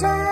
山。